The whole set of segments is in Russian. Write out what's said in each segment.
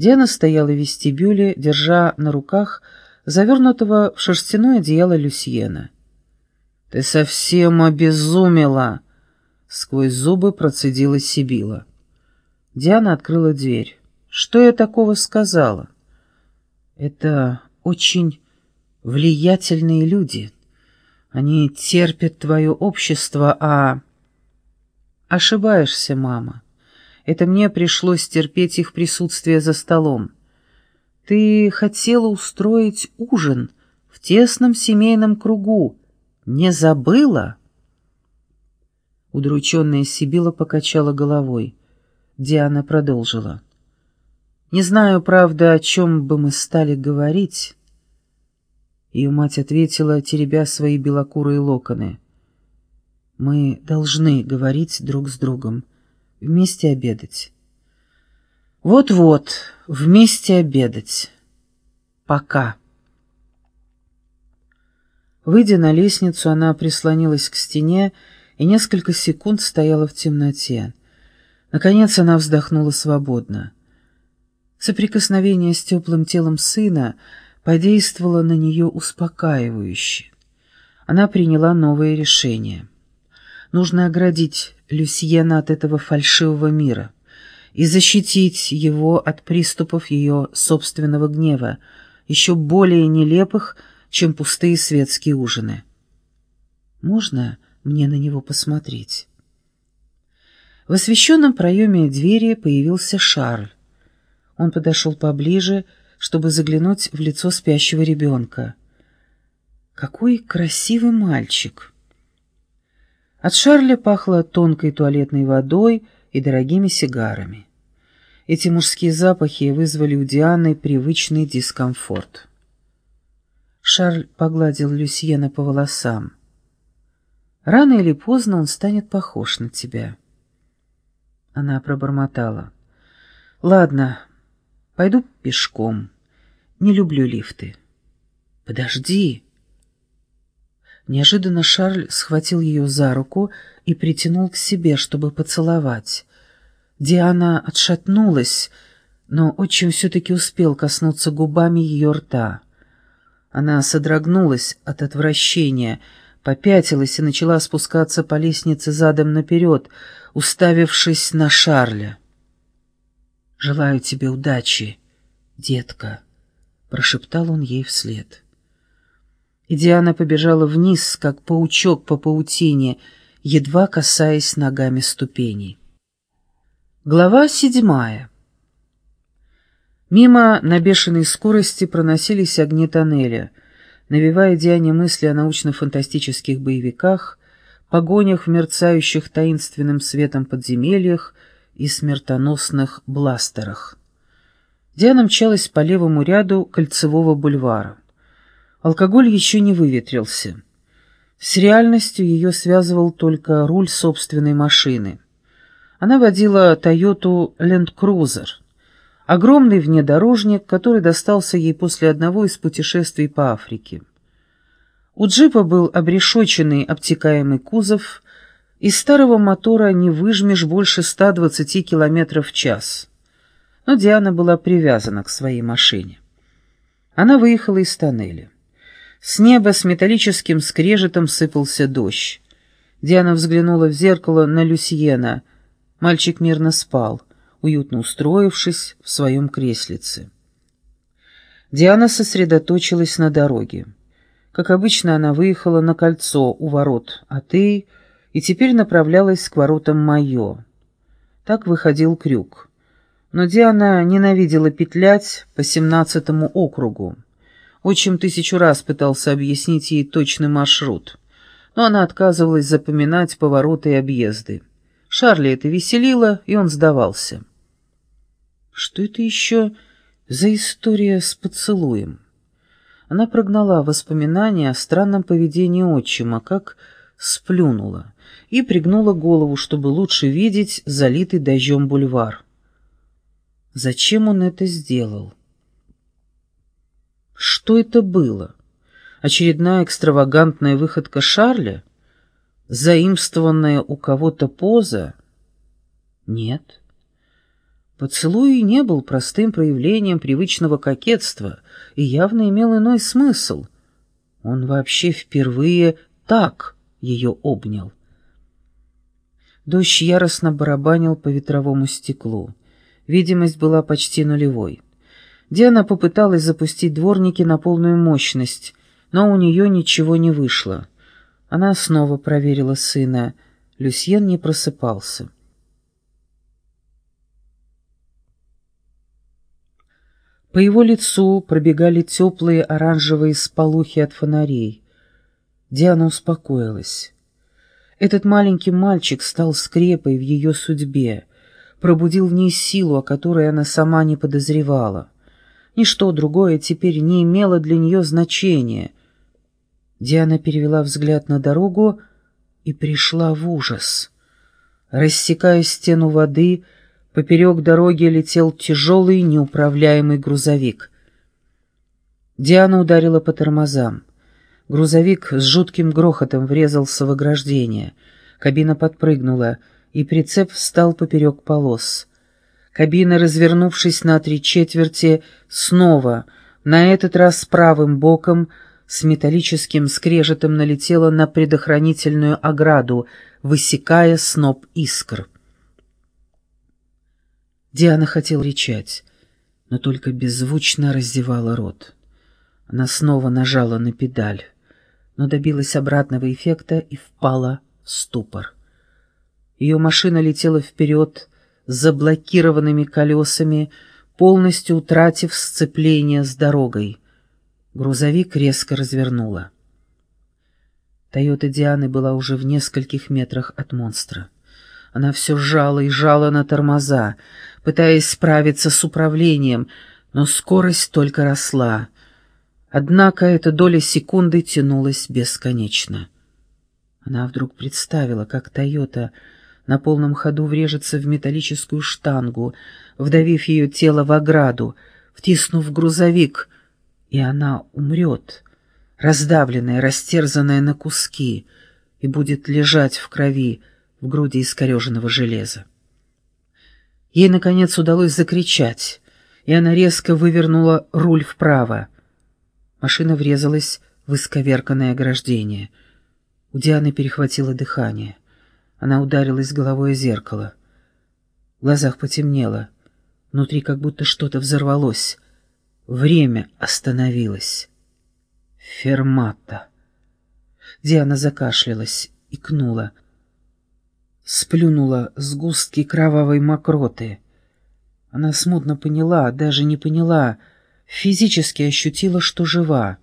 Диана стояла в вестибюле, держа на руках завернутого в шерстяное одеяло Люсьена. «Ты совсем обезумела!» — сквозь зубы процедила Сибила. Диана открыла дверь. «Что я такого сказала?» «Это очень влиятельные люди. Они терпят твое общество, а...» «Ошибаешься, мама. Это мне пришлось терпеть их присутствие за столом. Ты хотела устроить ужин в тесном семейном кругу, не забыла?» Удрученная Сибила покачала головой. Диана продолжила. «Не знаю, правда, о чем бы мы стали говорить». Ее мать ответила, теребя свои белокурые локоны. «Мы должны говорить друг с другом, вместе обедать». «Вот-вот, вместе обедать. Пока». Выйдя на лестницу, она прислонилась к стене и несколько секунд стояла в темноте. Наконец она вздохнула свободно. Соприкосновение с теплым телом сына подействовало на нее успокаивающе. Она приняла новое решение. Нужно оградить Люсьена от этого фальшивого мира и защитить его от приступов ее собственного гнева, еще более нелепых, чем пустые светские ужины. «Можно мне на него посмотреть?» В освещенном проеме двери появился Шарль. Он подошел поближе, чтобы заглянуть в лицо спящего ребенка. «Какой красивый мальчик!» От Шарля пахло тонкой туалетной водой и дорогими сигарами. Эти мужские запахи вызвали у Дианы привычный дискомфорт. Шарль погладил Люсьена по волосам. «Рано или поздно он станет похож на тебя». Она пробормотала. «Ладно, пойду пешком. Не люблю лифты». «Подожди». Неожиданно Шарль схватил ее за руку и притянул к себе, чтобы поцеловать. Диана отшатнулась, но отчим все-таки успел коснуться губами ее рта. Она содрогнулась от отвращения, попятилась и начала спускаться по лестнице задом наперед, уставившись на Шарля. «Желаю тебе удачи, детка», — прошептал он ей вслед. И Диана побежала вниз, как паучок по паутине, едва касаясь ногами ступеней. Глава седьмая Мимо на бешеной скорости проносились огни тоннеля, навевая Диане мысли о научно-фантастических боевиках, погонях в мерцающих таинственным светом подземельях и смертоносных бластерах. Диана мчалась по левому ряду кольцевого бульвара. Алкоголь еще не выветрился. С реальностью ее связывал только руль собственной машины. Она водила «Тойоту Ленд Крузер», Огромный внедорожник, который достался ей после одного из путешествий по Африке. У джипа был обрешоченный обтекаемый кузов, из старого мотора не выжмешь больше 120 км в час. Но Диана была привязана к своей машине. Она выехала из тоннеля. С неба с металлическим скрежетом сыпался дождь. Диана взглянула в зеркало на Люсьена. Мальчик мирно спал уютно устроившись в своем креслице. Диана сосредоточилась на дороге. Как обычно, она выехала на кольцо у ворот Атеи и теперь направлялась к воротам Майо. Так выходил крюк. Но Диана ненавидела петлять по семнадцатому округу. Отчим тысячу раз пытался объяснить ей точный маршрут, но она отказывалась запоминать повороты и объезды. Шарли это веселило, и он сдавался. Что это еще за история с поцелуем? Она прогнала воспоминания о странном поведении отчима, как сплюнула, и пригнула голову, чтобы лучше видеть залитый дождем бульвар. Зачем он это сделал? Что это было? Очередная экстравагантная выходка Шарля? Заимствованная у кого-то поза? Нет. Поцелуй не был простым проявлением привычного кокетства и явно имел иной смысл. Он вообще впервые так ее обнял. Дождь яростно барабанил по ветровому стеклу. Видимость была почти нулевой. Диана попыталась запустить дворники на полную мощность, но у нее ничего не вышло. Она снова проверила сына. Люсьен не просыпался. По его лицу пробегали теплые оранжевые сполухи от фонарей. Диана успокоилась. Этот маленький мальчик стал скрепой в ее судьбе, пробудил в ней силу, о которой она сама не подозревала. Ничто другое теперь не имело для нее значения. Диана перевела взгляд на дорогу и пришла в ужас. Рассекая стену воды, поперек дороги летел тяжелый неуправляемый грузовик. Диана ударила по тормозам. Грузовик с жутким грохотом врезался в ограждение. Кабина подпрыгнула, и прицеп встал поперек полос. Кабина, развернувшись на три четверти, снова, на этот раз правым боком, с металлическим скрежетом налетела на предохранительную ограду, высекая сноп искр. Диана хотела кричать, но только беззвучно раздевала рот. Она снова нажала на педаль но добилась обратного эффекта и впала в ступор. Ее машина летела вперед с заблокированными колесами, полностью утратив сцепление с дорогой. Грузовик резко развернула. Тойота Дианы была уже в нескольких метрах от монстра. Она все жала и жала на тормоза, пытаясь справиться с управлением, но скорость только росла — Однако эта доля секунды тянулась бесконечно. Она вдруг представила, как «Тойота» на полном ходу врежется в металлическую штангу, вдавив ее тело в ограду, втиснув грузовик, и она умрет, раздавленная, растерзанная на куски, и будет лежать в крови в груди искореженного железа. Ей, наконец, удалось закричать, и она резко вывернула руль вправо. Машина врезалась в исковерканное ограждение. У Дианы перехватило дыхание. Она ударилась головой о зеркало. В глазах потемнело. Внутри как будто что-то взорвалось. Время остановилось. Фермата. Диана закашлялась, и кнула, Сплюнула сгустки кровавой мокроты. Она смутно поняла, даже не поняла — физически ощутила, что жива.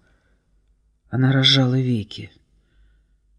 Она разжала веки.